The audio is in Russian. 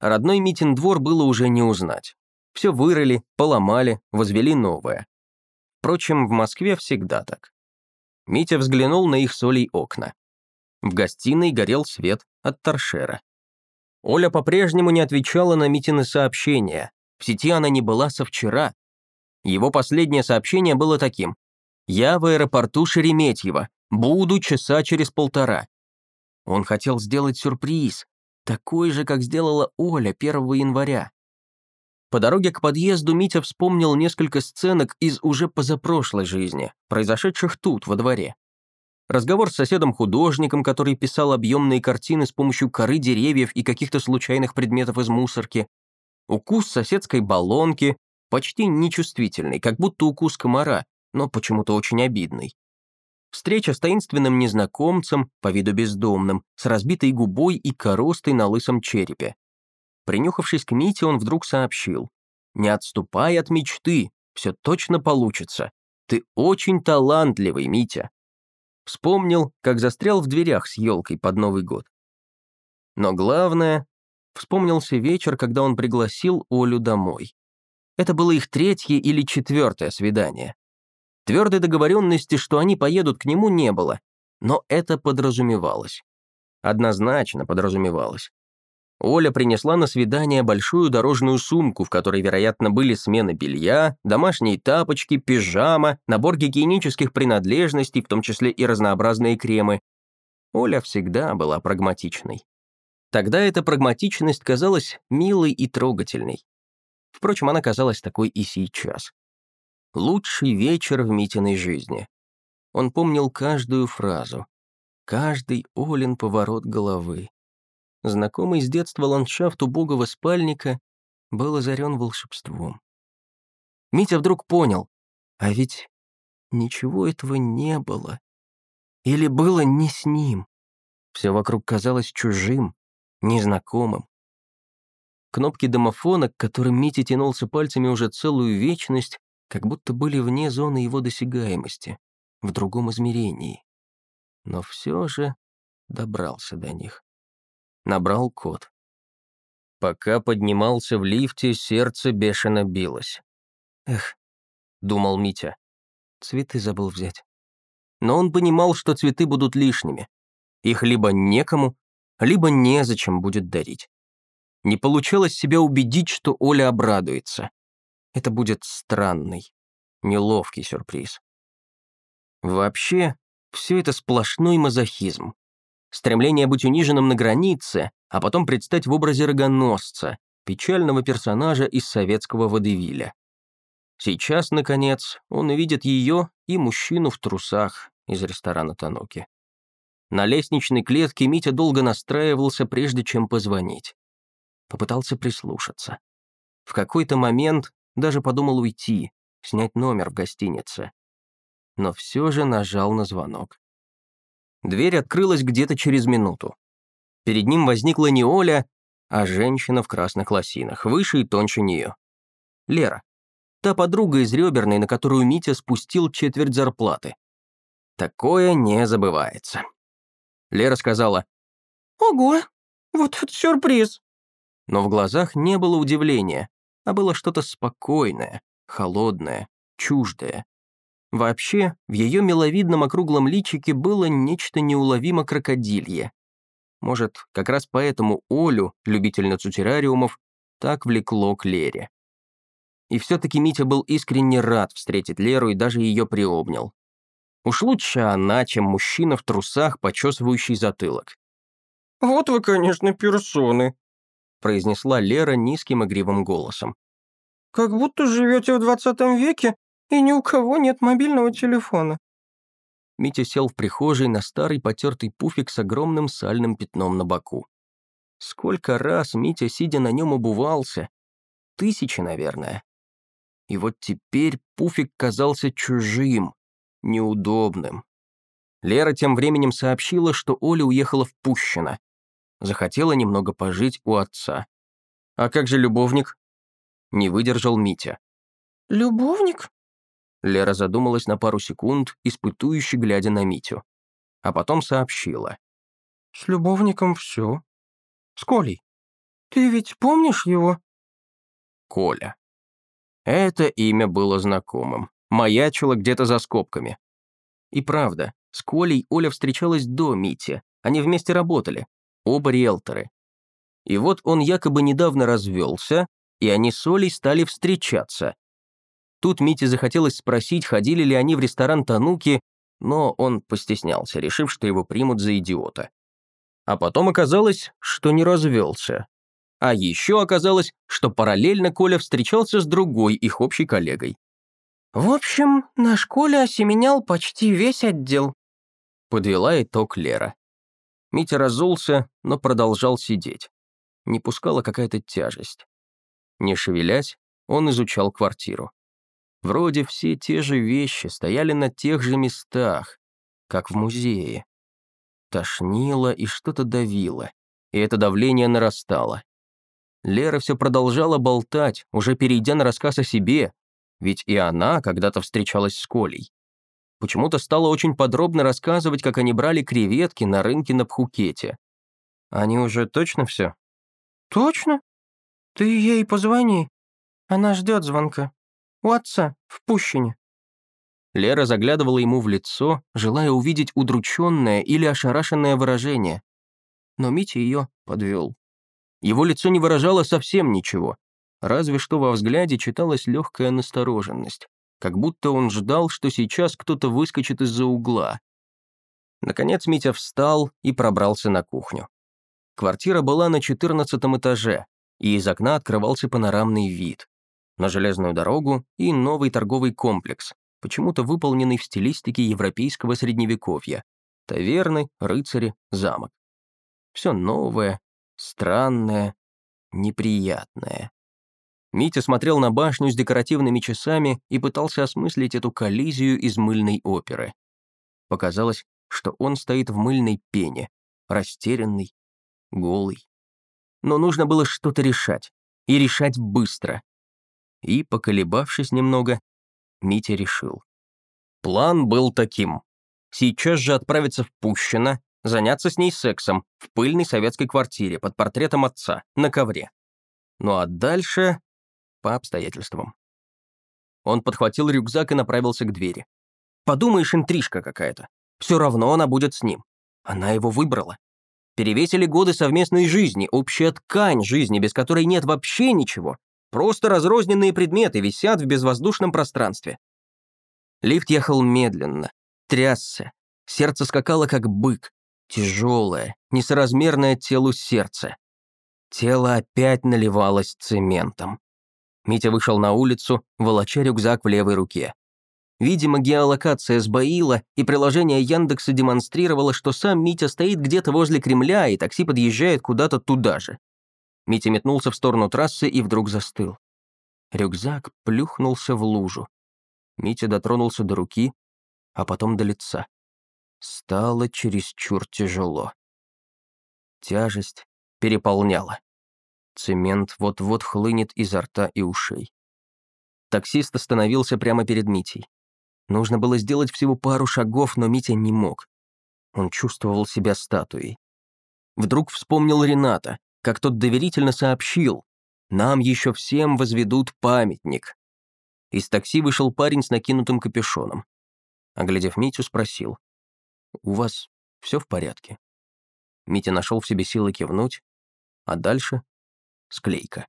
Родной Митин двор было уже не узнать. Все вырыли, поломали, возвели новое. Впрочем, в Москве всегда так. Митя взглянул на их солей окна. В гостиной горел свет от торшера. Оля по-прежнему не отвечала на Митины сообщения. В сети она не была со вчера. Его последнее сообщение было таким. «Я в аэропорту Шереметьево. Буду часа через полтора». Он хотел сделать сюрприз, такой же, как сделала Оля 1 января. По дороге к подъезду Митя вспомнил несколько сценок из уже позапрошлой жизни, произошедших тут, во дворе. Разговор с соседом-художником, который писал объемные картины с помощью коры деревьев и каких-то случайных предметов из мусорки. Укус соседской баллонки, почти нечувствительный, как будто укус комара, но почему-то очень обидный. Встреча с таинственным незнакомцем, по виду бездомным, с разбитой губой и коростой на лысом черепе. Принюхавшись к Мите, он вдруг сообщил. «Не отступай от мечты, все точно получится. Ты очень талантливый, Митя». Вспомнил, как застрял в дверях с елкой под Новый год. Но главное, вспомнился вечер, когда он пригласил Олю домой. Это было их третье или четвертое свидание. Твердой договоренности, что они поедут к нему, не было, но это подразумевалось. Однозначно подразумевалось. Оля принесла на свидание большую дорожную сумку, в которой, вероятно, были смены белья, домашние тапочки, пижама, набор гигиенических принадлежностей, в том числе и разнообразные кремы. Оля всегда была прагматичной. Тогда эта прагматичность казалась милой и трогательной. Впрочем, она казалась такой и сейчас. Лучший вечер в Митиной жизни. Он помнил каждую фразу, каждый Олин поворот головы. Знакомый с детства ландшафт убогого спальника был озарен волшебством. Митя вдруг понял, а ведь ничего этого не было. Или было не с ним. Все вокруг казалось чужим, незнакомым. Кнопки домофона, к которым Митя тянулся пальцами уже целую вечность, как будто были вне зоны его досягаемости, в другом измерении. Но все же добрался до них набрал код. Пока поднимался в лифте, сердце бешено билось. «Эх», — думал Митя, — «цветы забыл взять». Но он понимал, что цветы будут лишними. Их либо некому, либо незачем будет дарить. Не получалось себя убедить, что Оля обрадуется. Это будет странный, неловкий сюрприз. Вообще, все это сплошной мазохизм стремление быть униженным на границе, а потом предстать в образе рогоносца, печального персонажа из советского водевиля. Сейчас, наконец, он увидит ее и мужчину в трусах из ресторана Таноки. На лестничной клетке Митя долго настраивался, прежде чем позвонить. Попытался прислушаться. В какой-то момент даже подумал уйти, снять номер в гостинице. Но все же нажал на звонок. Дверь открылась где-то через минуту. Перед ним возникла не Оля, а женщина в красных лосинах, выше и тоньше нее. Лера. Та подруга из Реберной, на которую Митя спустил четверть зарплаты. Такое не забывается. Лера сказала «Ого, вот это сюрприз!» Но в глазах не было удивления, а было что-то спокойное, холодное, чуждое. Вообще, в ее миловидном округлом личике было нечто неуловимо крокодилье. Может, как раз поэтому Олю, любительницу террариумов, так влекло к Лере. И все-таки Митя был искренне рад встретить Леру и даже ее приобнял. Уж лучше она, чем мужчина в трусах, почесывающий затылок. «Вот вы, конечно, персоны», — произнесла Лера низким игривым голосом. «Как будто живете в двадцатом веке и ни у кого нет мобильного телефона». Митя сел в прихожей на старый потертый пуфик с огромным сальным пятном на боку. Сколько раз Митя, сидя на нем, обувался? Тысячи, наверное. И вот теперь пуфик казался чужим, неудобным. Лера тем временем сообщила, что Оля уехала в Пущино. Захотела немного пожить у отца. «А как же любовник?» Не выдержал Митя. «Любовник?» Лера задумалась на пару секунд, испытующе глядя на Митю. А потом сообщила. «С любовником все. С Колей. Ты ведь помнишь его?» Коля. Это имя было знакомым. Маячило где-то за скобками. И правда, с Колей Оля встречалась до Мити. Они вместе работали. Оба риэлторы. И вот он якобы недавно развелся, и они с Олей стали встречаться. Тут Мите захотелось спросить, ходили ли они в ресторан Тануки, но он постеснялся, решив, что его примут за идиота. А потом оказалось, что не развелся. А еще оказалось, что параллельно Коля встречался с другой их общей коллегой. «В общем, наш Коля осеменял почти весь отдел», подвела итог Лера. Митя разулся, но продолжал сидеть. Не пускала какая-то тяжесть. Не шевелясь, он изучал квартиру. Вроде все те же вещи стояли на тех же местах, как в музее. Тошнило и что-то давило, и это давление нарастало. Лера все продолжала болтать, уже перейдя на рассказ о себе, ведь и она когда-то встречалась с Колей. Почему-то стала очень подробно рассказывать, как они брали креветки на рынке на Пхукете. Они уже точно все? «Точно? Ты ей позвони. Она ждет звонка». У отца, в Пущине». Лера заглядывала ему в лицо, желая увидеть удрученное или ошарашенное выражение. Но Митя ее подвел. Его лицо не выражало совсем ничего, разве что во взгляде читалась легкая настороженность, как будто он ждал, что сейчас кто-то выскочит из-за угла. Наконец Митя встал и пробрался на кухню. Квартира была на четырнадцатом этаже, и из окна открывался панорамный вид на железную дорогу и новый торговый комплекс, почему-то выполненный в стилистике европейского средневековья. Таверны, рыцари, замок. Все новое, странное, неприятное. Митя смотрел на башню с декоративными часами и пытался осмыслить эту коллизию из мыльной оперы. Показалось, что он стоит в мыльной пене, растерянный, голый. Но нужно было что-то решать, и решать быстро. И, поколебавшись немного, Митя решил. План был таким. Сейчас же отправиться в Пущино, заняться с ней сексом в пыльной советской квартире под портретом отца на ковре. Ну а дальше по обстоятельствам. Он подхватил рюкзак и направился к двери. Подумаешь, интрижка какая-то. Все равно она будет с ним. Она его выбрала. Перевесили годы совместной жизни, общая ткань жизни, без которой нет вообще ничего. Просто разрозненные предметы висят в безвоздушном пространстве. Лифт ехал медленно, трясся. Сердце скакало, как бык. Тяжелое, несоразмерное телу сердце. Тело опять наливалось цементом. Митя вышел на улицу, волоча рюкзак в левой руке. Видимо, геолокация сбоила, и приложение Яндекса демонстрировало, что сам Митя стоит где-то возле Кремля, и такси подъезжает куда-то туда же. Митя метнулся в сторону трассы и вдруг застыл. Рюкзак плюхнулся в лужу. Митя дотронулся до руки, а потом до лица. Стало чересчур тяжело. Тяжесть переполняла. Цемент вот-вот хлынет изо рта и ушей. Таксист остановился прямо перед Митей. Нужно было сделать всего пару шагов, но Митя не мог. Он чувствовал себя статуей. Вдруг вспомнил Рената, как тот доверительно сообщил, нам еще всем возведут памятник. Из такси вышел парень с накинутым капюшоном. Оглядев Митю, спросил, «У вас все в порядке?» Митя нашел в себе силы кивнуть, а дальше — склейка.